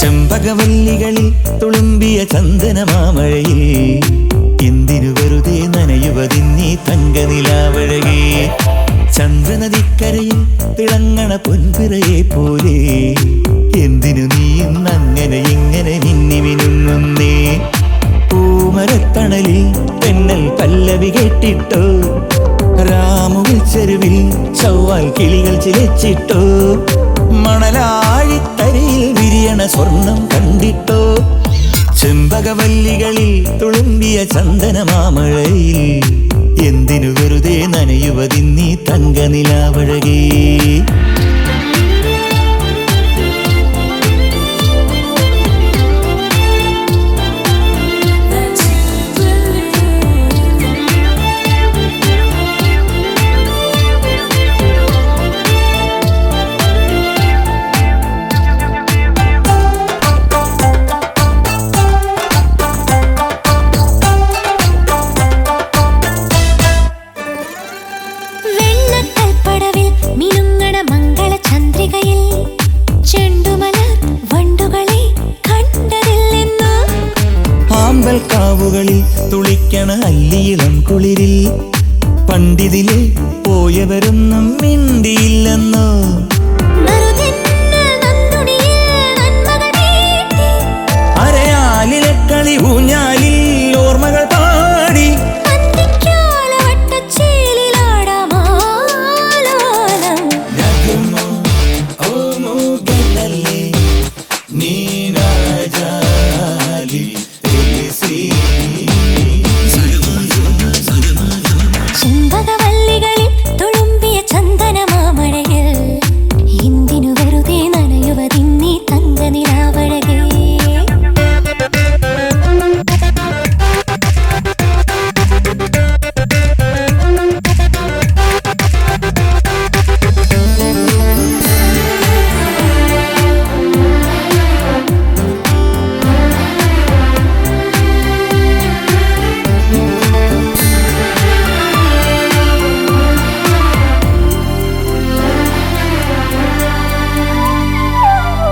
ചെമ്പകവല്ലികളിൽ തുളുമ്പിയ ചന്ദനമാമഴയിൽ എന്തിനു വെറുതെ നനയുവതിന്നീ തങ്കനിലാവഴകേ. ചന്ദ്രനദിക്കരയിൽ തിളങ്ങണ പൊൻപിറയെ പോലെ എന്തിനു നീ ഇന്നങ്ങനെ ഇങ്ങനെ മിന്നി മിനുങ്ങുന്നേ പൂമരത്തണലിൽ തെന്നൽ പല്ലവി കേട്ടിട്ടോ. രാമുവിൽ ചെരുവിൽ ചൊവ്വാൽ കിളികൾ ചിലച്ചിട്ടോ. മണലാഴിത്തരയിൽ വിരിയണ സ്വർണം കണ്ടിട്ടോ. ചെമ്പകവല്ലികളിൽ തുളുമ്പിയ ചന്ദനമാമഴയിൽ. എന്തിനു വെറുതെ നനയുവതിന്നീ തങ്കനിലാവഴകേ? ആമ്പൽ തുളിക്കണ അല്ലിയിളം കുളിരിൽ പണ്ടിതിലെ പോയവരൊന്നും മിണ്ടിയില്ലെന്നോ? അരയാലിലെ ഊഞ്ഞാലിൽ ഓർമ്മകൾ പാടി. അന്തിക്കാലവട്ടച്ചേലിലാടാമാലോലം നഗമോ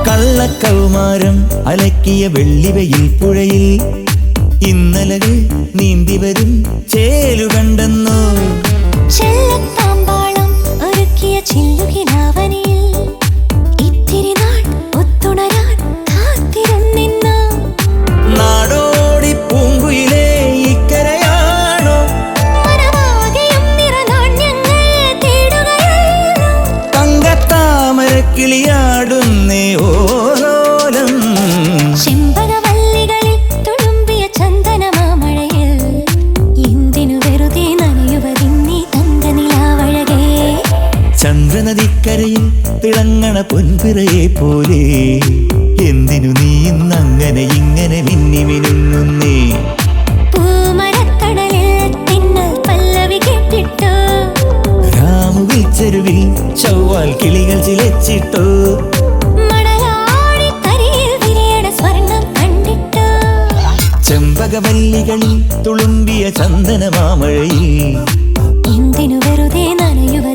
കള്ളക്കൗമാരം അലക്കിയ വെള്ളിവയിൽ പുഴയിൽ. ഇന്നലകൾ നീന്തി തിളങ്ങണ പൊൻപിറയെ പോലെ. എന്തിനു നീ ഇന്നങ്ങനെ ഇങ്ങനെ മിന്നി മിനുങ്ങുന്നേ രാമുവിൽ ചെരുവിൽ ചൊവ്വാൽ കിളികൾ ചിലച്ചിട്ടോ. ചെമ്പകവല്ലികളിൽ തുളുമ്പിയ ചന്ദനമാമഴയിൽ. എന്തിനു വെറുതെ നനയുവ